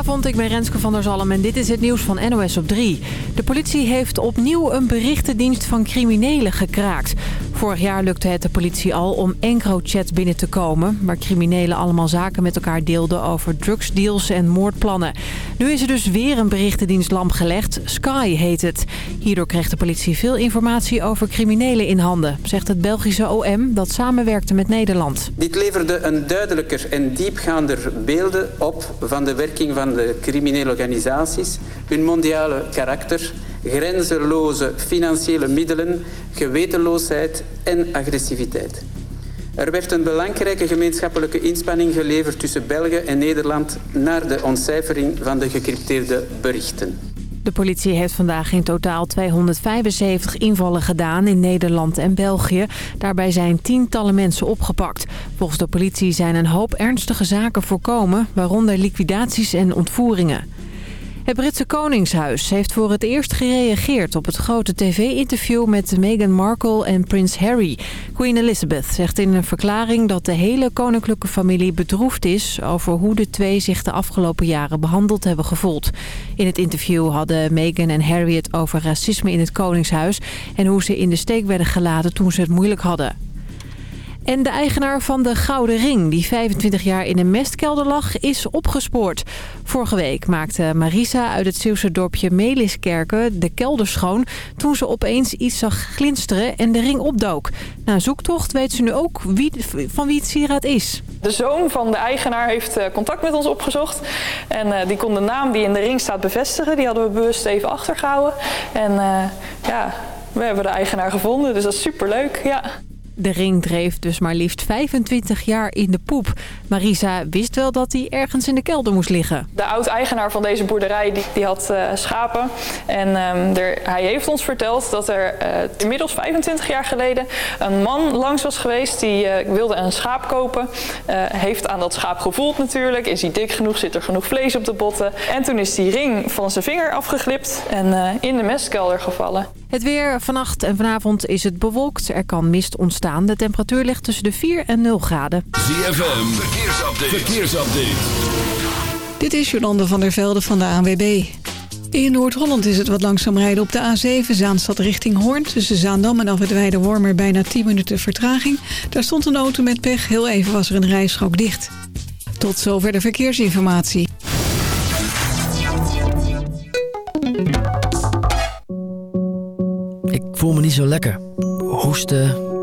Goedenavond, ik ben Renske van der Zalm en dit is het nieuws van NOS op 3. De politie heeft opnieuw een berichtendienst van criminelen gekraakt. Vorig jaar lukte het de politie al om EncroChat binnen te komen... waar criminelen allemaal zaken met elkaar deelden over drugsdeals en moordplannen. Nu is er dus weer een berichtendienst lam gelegd. Sky heet het. Hierdoor kreeg de politie veel informatie over criminelen in handen... zegt het Belgische OM dat samenwerkte met Nederland. Dit leverde een duidelijker en diepgaander beelden op van de werking van de criminele organisaties, hun mondiale karakter, grenzeloze financiële middelen, gewetenloosheid en agressiviteit. Er werd een belangrijke gemeenschappelijke inspanning geleverd tussen België en Nederland naar de ontcijfering van de gecrypteerde berichten. De politie heeft vandaag in totaal 275 invallen gedaan in Nederland en België. Daarbij zijn tientallen mensen opgepakt. Volgens de politie zijn een hoop ernstige zaken voorkomen, waaronder liquidaties en ontvoeringen. Het Britse Koningshuis heeft voor het eerst gereageerd op het grote tv-interview met Meghan Markle en prins Harry. Queen Elizabeth zegt in een verklaring dat de hele koninklijke familie bedroefd is over hoe de twee zich de afgelopen jaren behandeld hebben gevoeld. In het interview hadden Meghan en Harry het over racisme in het Koningshuis en hoe ze in de steek werden gelaten toen ze het moeilijk hadden. En de eigenaar van de Gouden Ring, die 25 jaar in een mestkelder lag, is opgespoord. Vorige week maakte Marisa uit het Zeeuwse dorpje Meliskerken de kelder schoon... toen ze opeens iets zag glinsteren en de ring opdook. Na zoektocht weet ze nu ook wie, van wie het sieraad is. De zoon van de eigenaar heeft eh, contact met ons opgezocht. En uh, die kon de naam die in de ring staat bevestigen. Die hadden we bewust even achtergehouden. En uh, ja, we hebben de eigenaar gevonden, dus dat is superleuk. Ja. De ring dreef dus maar liefst 25 jaar in de poep. Marisa wist wel dat hij ergens in de kelder moest liggen. De oud-eigenaar van deze boerderij die, die had uh, schapen. En um, er, hij heeft ons verteld dat er uh, inmiddels 25 jaar geleden een man langs was geweest. Die uh, wilde een schaap kopen. heeft aan dat schaap gevoeld natuurlijk. Is hij dik genoeg? Zit er genoeg vlees op de botten? En toen is die ring van zijn vinger afgeglipt en in de mestkelder gevallen. Het weer vannacht en vanavond is het bewolkt. Er kan mist ontstaan. De temperatuur ligt tussen de 4 en 0 graden. ZFM, verkeersupdate. verkeersupdate. Dit is Jolande van der Velde van de ANWB. In Noord-Holland is het wat langzaam rijden op de A7 Zaanstad richting Hoorn. Tussen Zaandam en Afwitweide Wormer bijna 10 minuten vertraging. Daar stond een auto met pech. Heel even was er een rijstrook dicht. Tot zover de verkeersinformatie. Ik voel me niet zo lekker. Hoesten,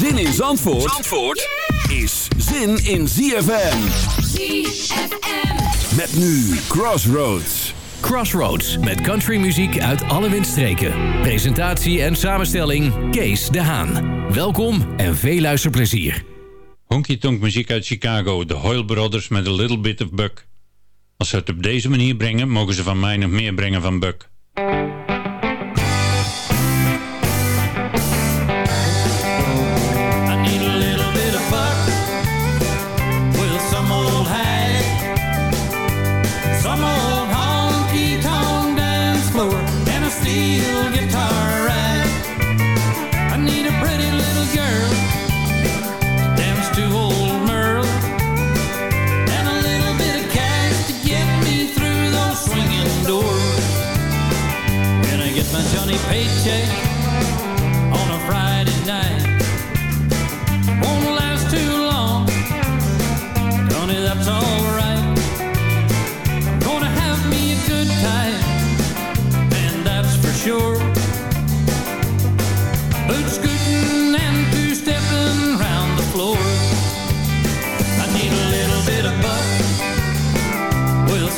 Zin in Zandvoort, Zandvoort is zin in ZFM. ZFM. Met nu Crossroads. Crossroads met countrymuziek uit alle windstreken. Presentatie en samenstelling Kees de Haan. Welkom en veel luisterplezier. Honky Tonk muziek uit Chicago, de Hoyle Brothers met A Little Bit of Buck. Als ze het op deze manier brengen, mogen ze van mij nog meer brengen van Buck.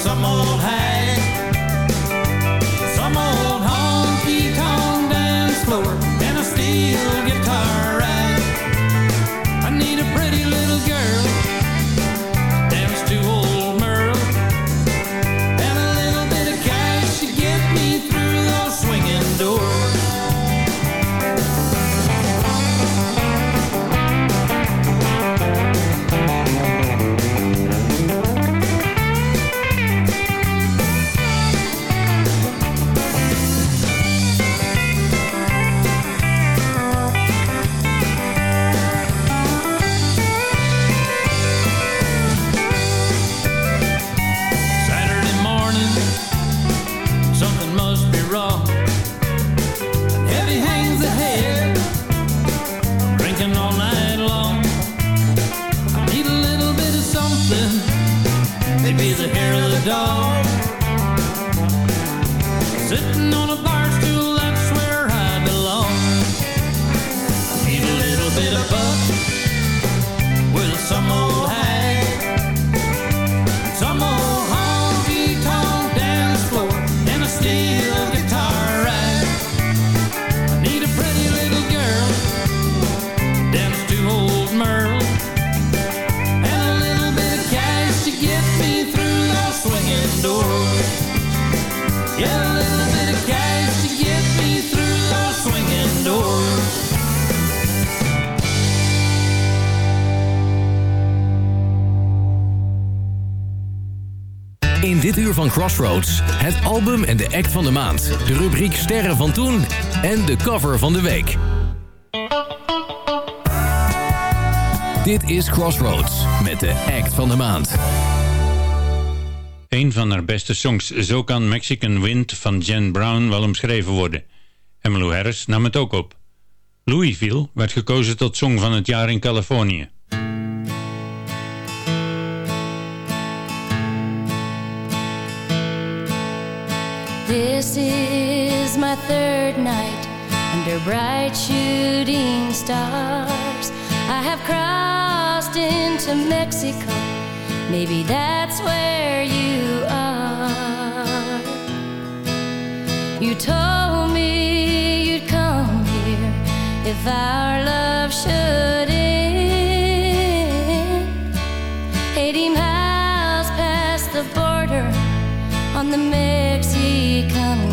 some old hat. act van de maand, de rubriek Sterren van Toen en de cover van de week. Dit is Crossroads met de act van de maand. Een van haar beste songs, Zo kan Mexican Wind van Jen Brown wel omschreven worden. Emmylou Harris nam het ook op. Louisville werd gekozen tot Song van het jaar in Californië. This is my third night under bright shooting stars. I have crossed into Mexico. Maybe that's where you are. You told me you'd come here if our love should. end. become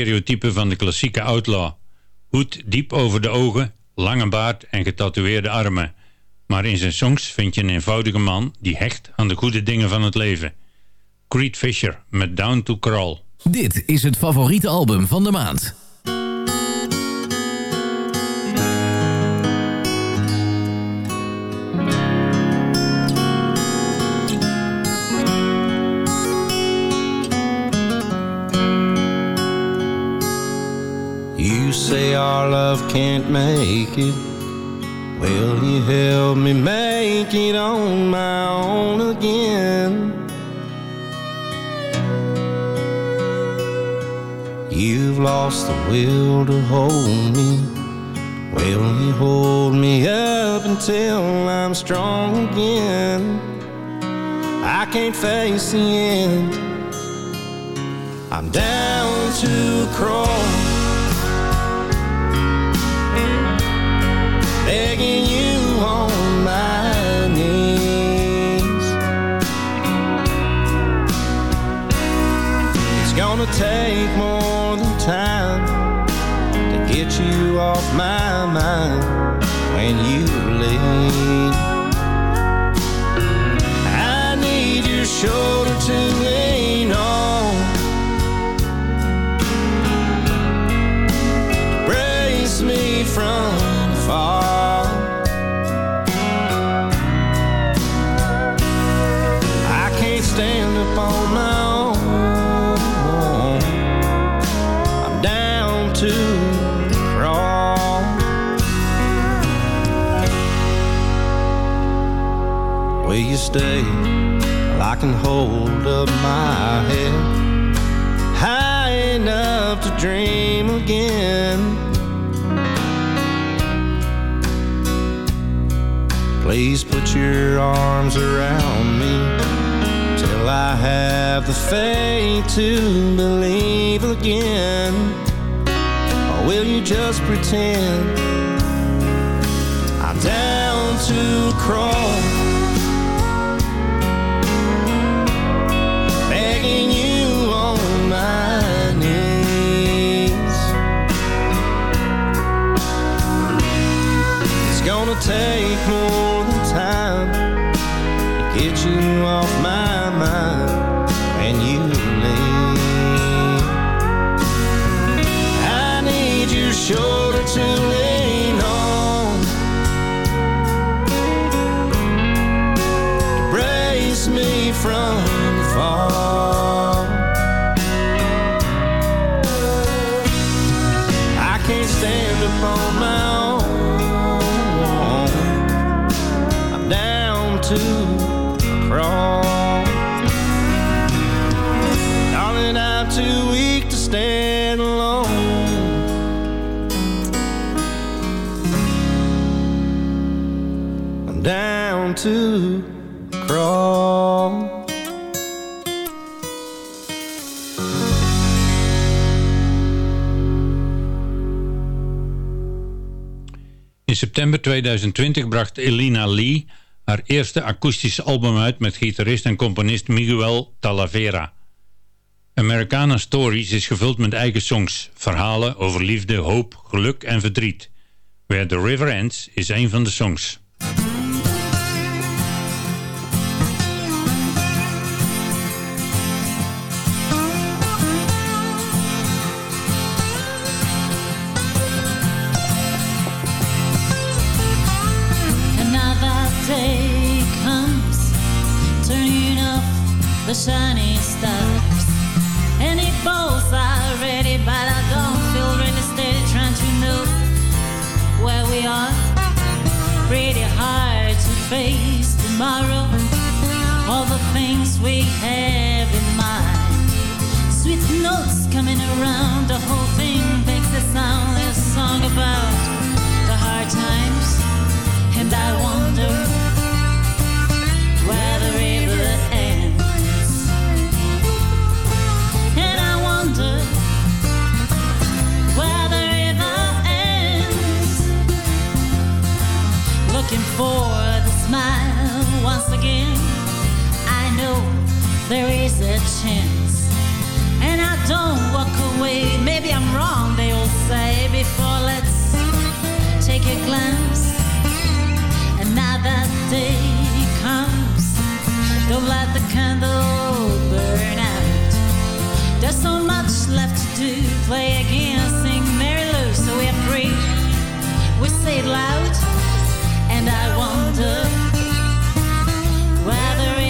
Stereotype van de klassieke outlaw. Hoed diep over de ogen, lange baard en getatoeëerde armen. Maar in zijn songs vind je een eenvoudige man die hecht aan de goede dingen van het leven. Creed Fisher met Down to Crawl. Dit is het favoriete album van de maand. our love can't make it Will you help me make it on my own again? You've lost the will to hold me Will you hold me up until I'm strong again? I can't face the end I'm down to crawl gonna take more than time to get you off my mind when you leave. I need your shoulder stay till I can hold up my head high enough to dream again? Please put your arms around me till I have the faith to believe again. Or will you just pretend I'm down to crawl? Take more crawl. Darling, I'm too weak to stand alone. I'm down to crawl. In september 2020 bracht Elina Lee haar eerste akoestische album uit met gitarist en componist Miguel Talavera. Americana Stories is gevuld met eigen songs, verhalen over liefde, hoop, geluk en verdriet. Where the River Ends is een van de songs. Day comes, turning off the shiny stars. and Any balls are ready, but I don't feel really steady trying to know where we are. Pretty hard to face tomorrow, all the things we have in mind. Sweet notes coming around, the whole thing makes it sound a song about the hard times. And I wonder for the smile once again. I know there is a chance. And I don't walk away. Maybe I'm wrong, they all say. Before let's take a glance. Another day comes. Don't let the candle burn out. There's so much left to do. Play again, sing Mary Lou, so we are free. We say it loud, and I wonder where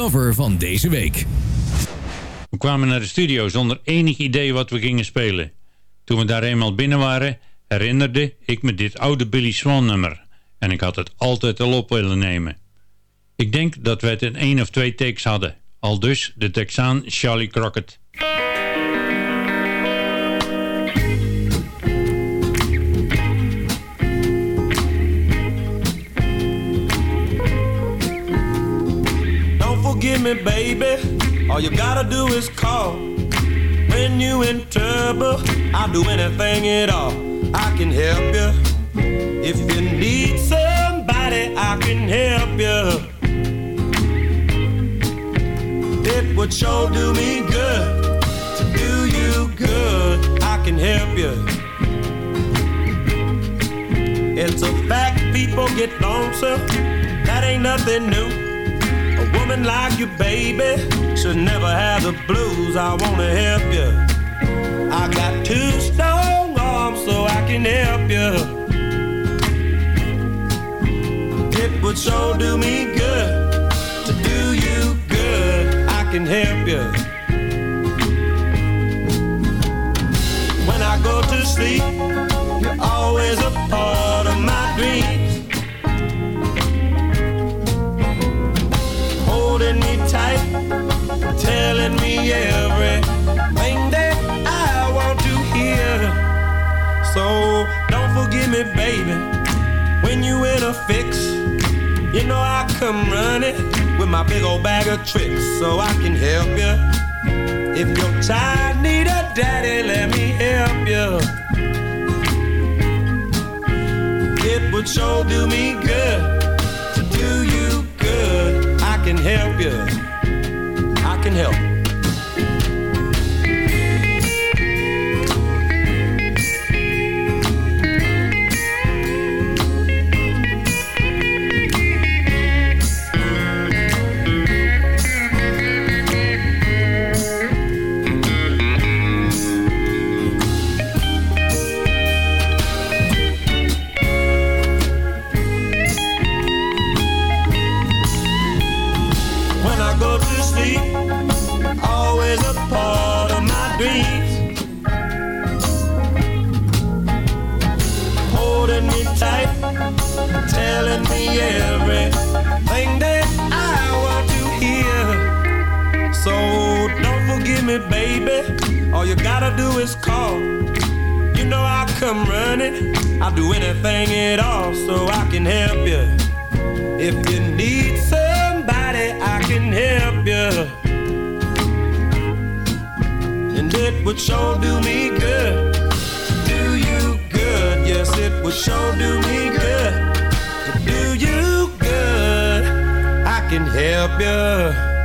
cover van deze week. We kwamen naar de studio zonder enig idee wat we gingen spelen. Toen we daar eenmaal binnen waren, herinnerde ik me dit oude Billy Swan nummer. En ik had het altijd al op willen nemen. Ik denk dat we het in één of twee takes hadden. Al dus de Texaan Charlie Crockett. Forgive me, baby. All you gotta do is call. When you in trouble, I'll do anything at all. I can help you. If you need somebody, I can help you. It would sure do me good to do you good. I can help you. It's a fact people get lonesome. That ain't nothing new. A woman like you, baby, should never have the blues. I wanna help you. I got two strong arms, so I can help you. It would sure do me good to do you good. I can help you. When I go to sleep, you're always a part of my dreams. Everything that I want to hear. So don't forgive me, baby, when you in a fix. You know I come running with my big old bag of tricks, so I can help you. If your child need a daddy, let me help you. It would sure do me good to do you good. I can help you. I can help. me, baby. All you gotta do is call. You know I come running. I'll do anything at all so I can help you. If you need somebody, I can help you. And it would sure do me good. Do you good? Yes, it would sure do me good. Do you good? I can help you.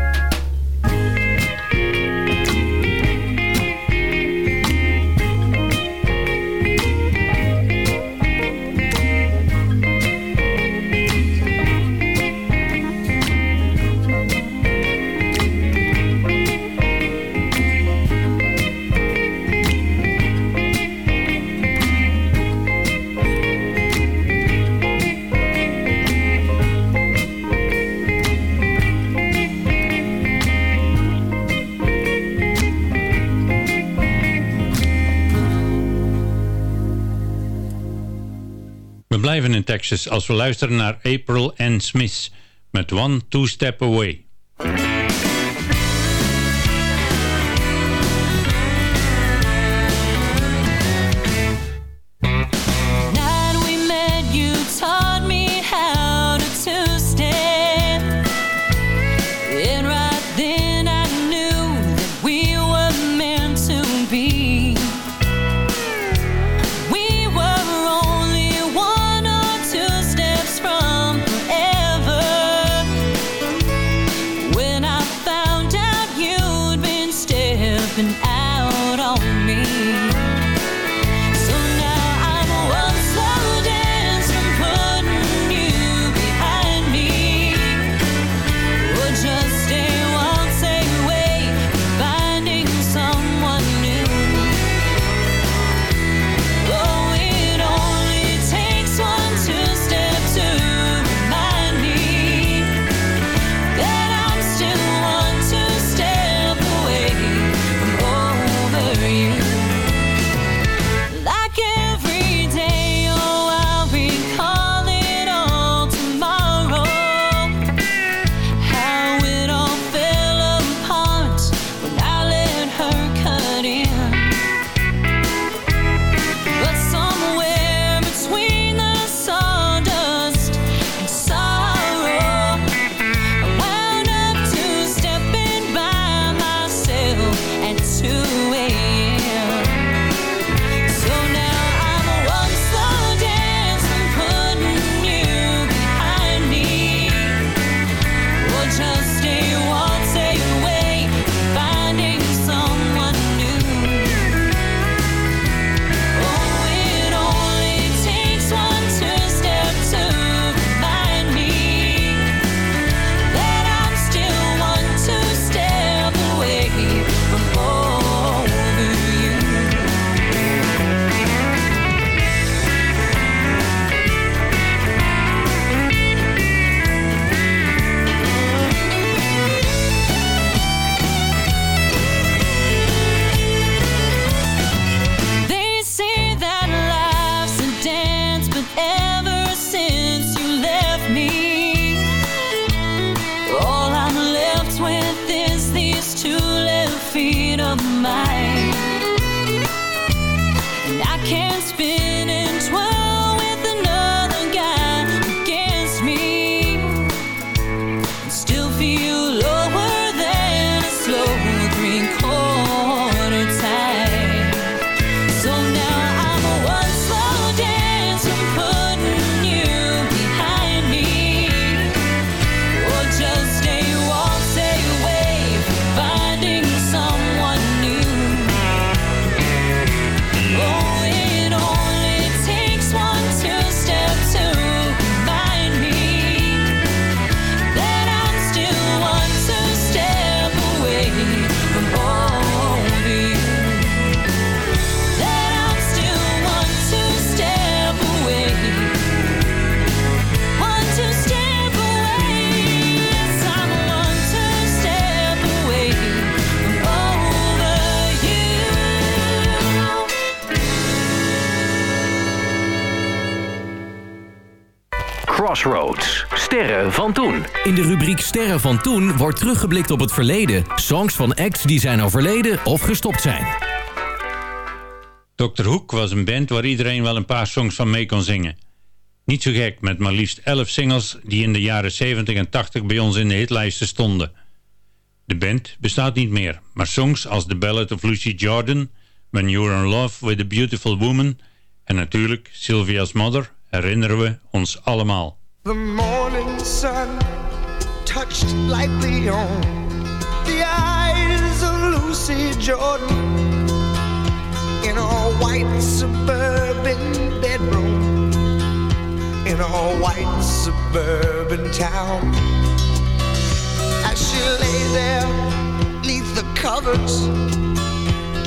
blijven in Texas als we luisteren naar April Ann Smith met One Two Step Away. Sterren van toen wordt teruggeblikt op het verleden. Songs van acts die zijn overleden of gestopt zijn. Dr. Hoek was een band waar iedereen wel een paar songs van mee kon zingen. Niet zo gek met maar liefst 11 singles die in de jaren 70 en 80 bij ons in de hitlijsten stonden. De band bestaat niet meer, maar songs als The Ballad of Lucy Jordan, When You're in Love with a Beautiful Woman en natuurlijk Sylvia's Mother herinneren we ons allemaal. The morning sun touched lightly on the eyes of Lucy Jordan in a white suburban bedroom in a white suburban town. As she lay there neath the covers,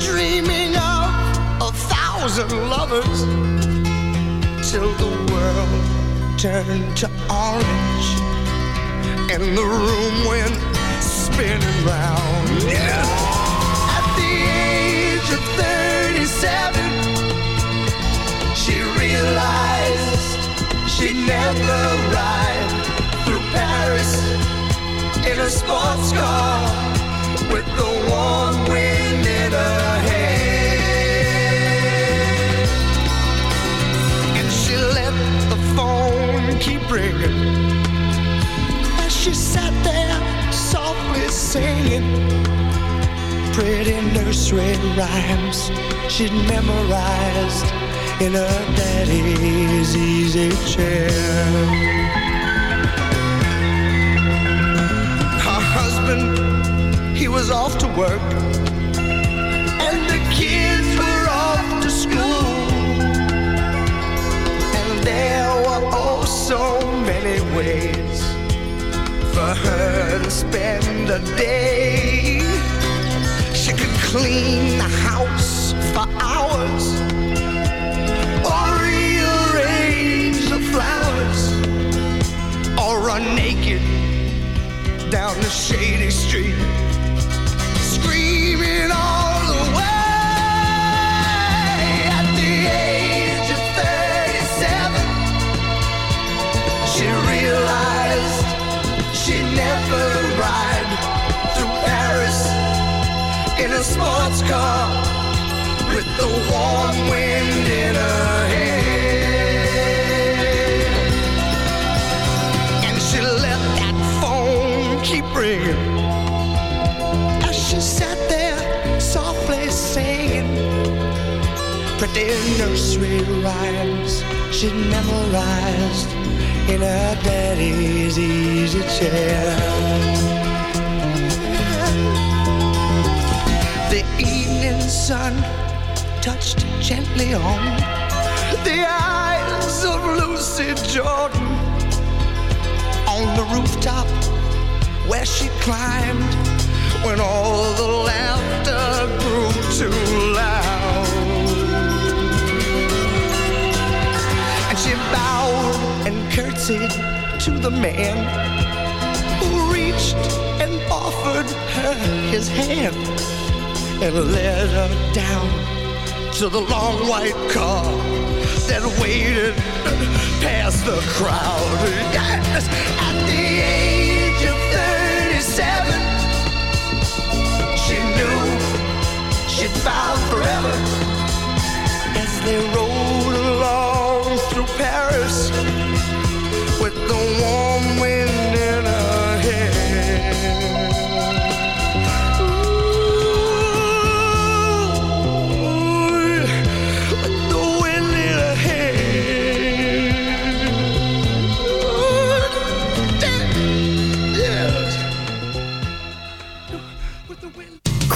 dreaming of a thousand lovers, till the world turned to orange and the room went spinning round. Yeah. At the age of 37, she realized she'd never ride through Paris in a sports car with the warm wind in her hair. And she let the phone keep ringing she sat there softly singing pretty nursery rhymes she'd memorized in her daddy's easy chair. Her husband, he was off to work, and the kids were off to school. And there were oh so many ways for her to spend a day. She could clean the house for hours or rearrange the flowers or run naked down the shady street pretty nursery rhymes she'd memorized in her daddy's easy chair. The evening sun touched gently on the eyes of Lucy Jordan on the rooftop where she climbed when all the laughter grew too loud. And she bowed and curtsied to the man who reached and offered her his hand and led her down to the long white car that waited past the crowd. Yes, at the age of 37, she knew she'd found forever as they rode along through Paris with the warm wind in her hair.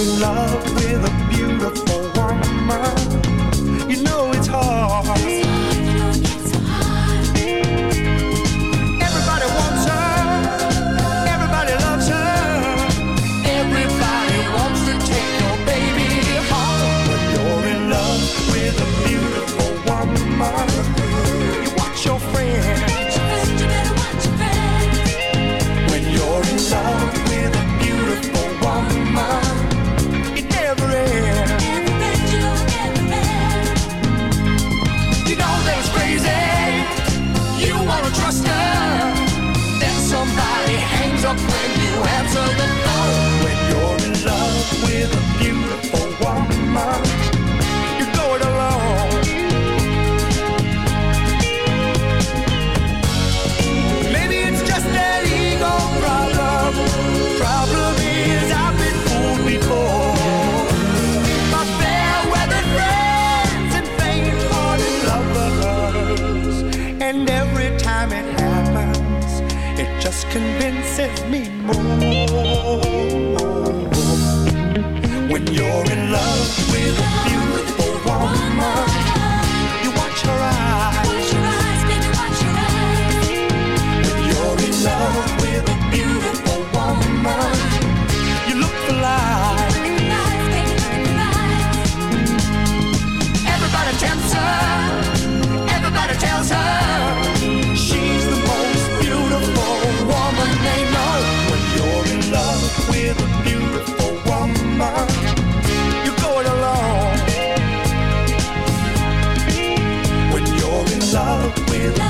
in love with a beautiful woman. You know kisses me we're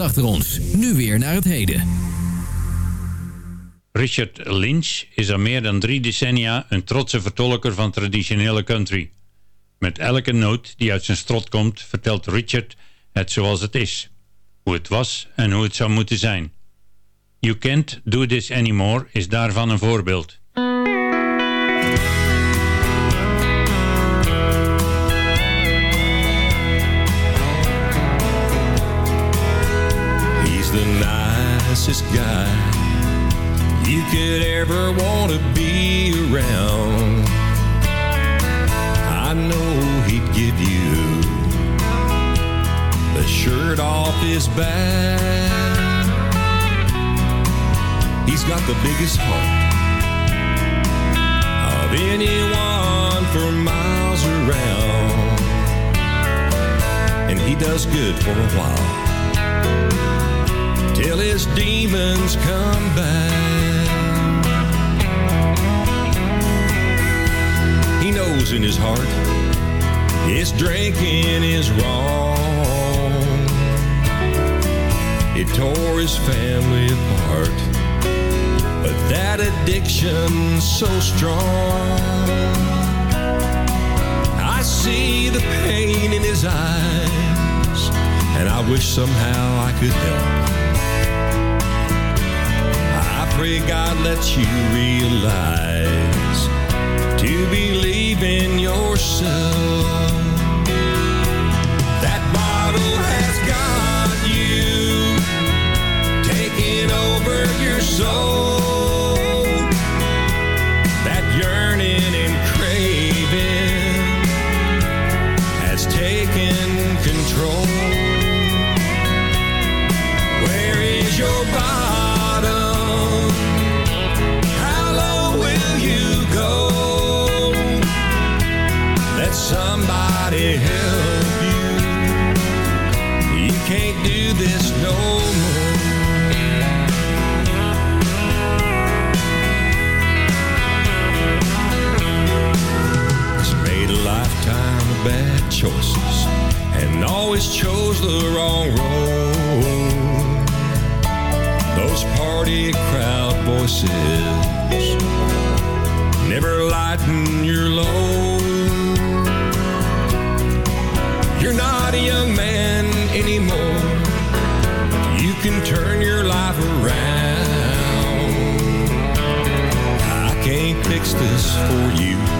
achter ons. Nu weer naar het heden. Richard Lynch is al meer dan drie decennia een trotse vertolker van traditionele country. Met elke noot die uit zijn strot komt, vertelt Richard het zoals het is. Hoe het was en hoe het zou moeten zijn. You Can't Do This Anymore is daarvan een voorbeeld. The nicest guy you could ever want to be around. I know he'd give you the shirt off his back. He's got the biggest heart of anyone for miles around. And he does good for a while till his demons come back. He knows in his heart his drinking is wrong. It tore his family apart, but that addiction's so strong. I see the pain in his eyes, and I wish somehow I could help. Pray God lets you realize to believe in yourself. That bottle has got you taking over your soul. Choices and always chose the wrong road. Those party crowd voices never lighten your load. You're not a young man anymore. You can turn your life around. I can't fix this for you.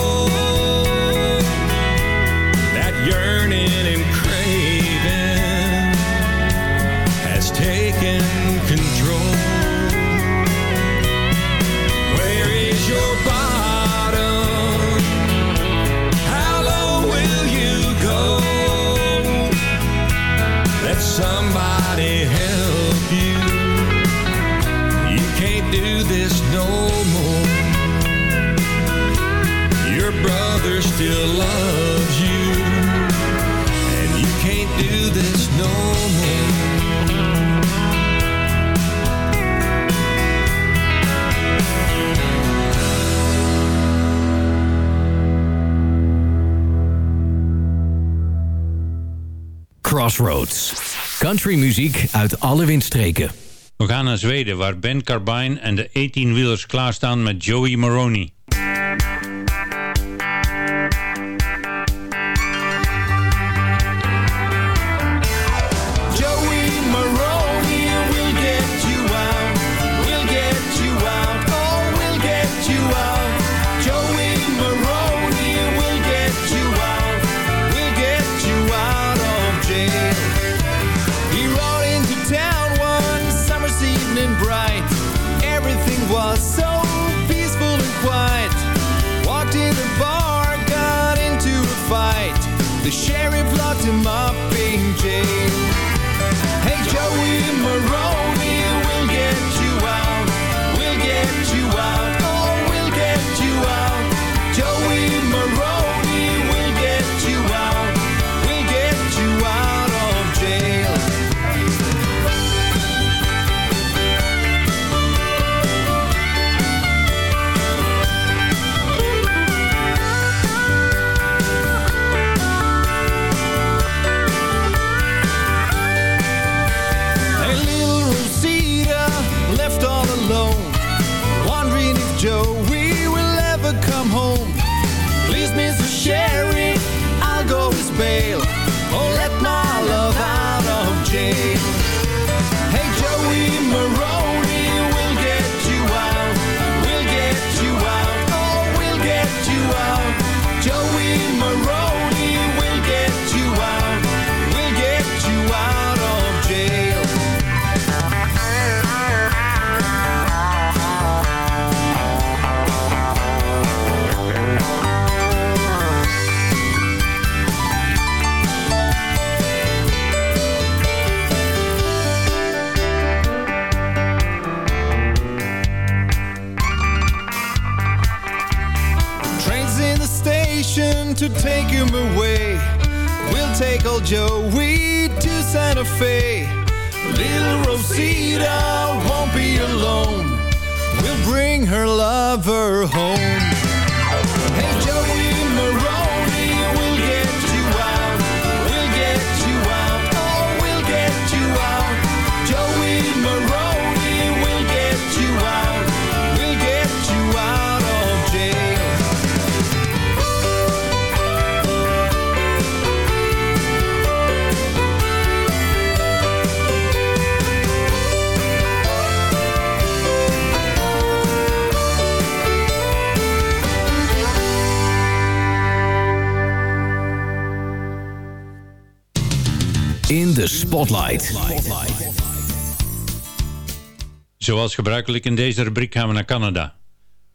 still loves you, and you can't do this no more. Crossroads. Country muziek uit alle windstreken. We gaan naar Zweden waar Ben Carbine en de 18-wielers klaarstaan met Joey Maroney. Zoals gebruikelijk in deze rubriek gaan we naar Canada.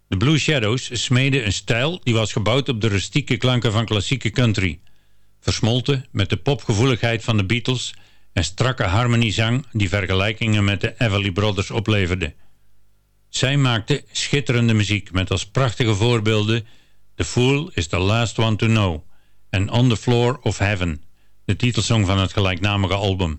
De Blue Shadows smeden een stijl die was gebouwd op de rustieke klanken van klassieke country. Versmolten met de popgevoeligheid van de Beatles en strakke harmoniezang die vergelijkingen met de Everly Brothers opleverde. Zij maakten schitterende muziek met als prachtige voorbeelden The Fool is the Last One to Know en On the Floor of Heaven de titelsong van het gelijknamige album.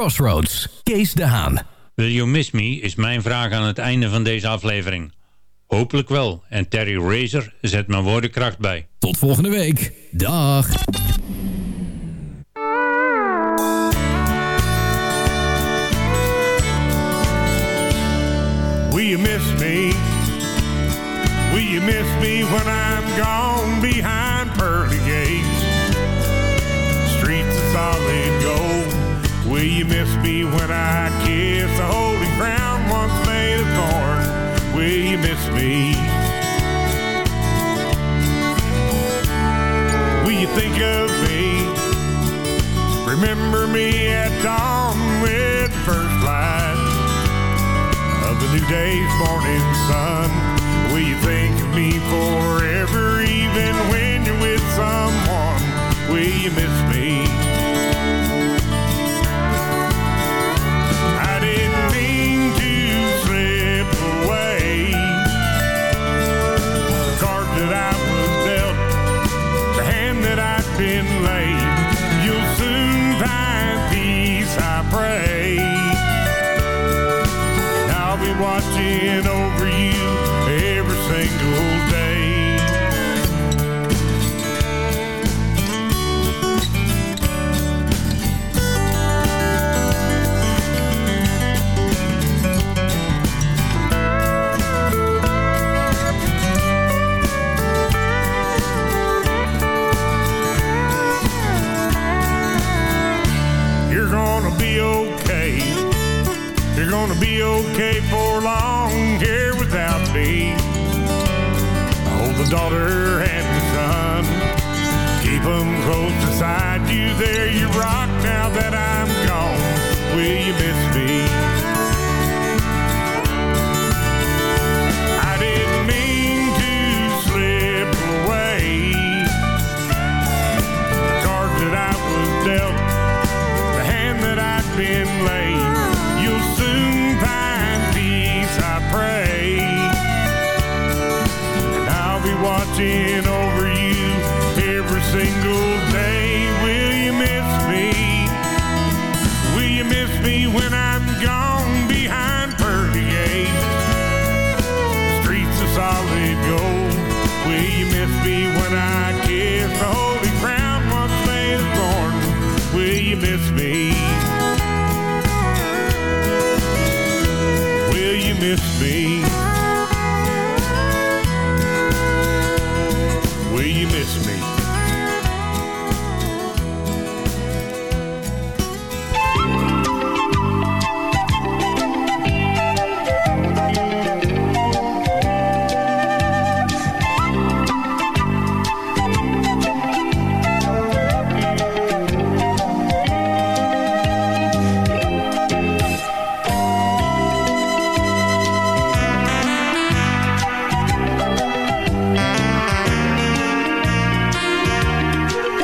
Crossroads, Kees de Haan. Will You Miss Me is mijn vraag aan het einde van deze aflevering. Hopelijk wel. En Terry Razor zet mijn woordenkracht bij. Tot volgende week. Dag. Will you miss me? Will you miss me when I'm gone behind pearly gates? Streets of solid gold. Will you miss me when I kiss the holy crown once made of thorn? Will you miss me? Will you think of me? Remember me at dawn with the first light of the new day's morning sun. Will you think of me forever, even when you're with someone? Will you miss me? with me.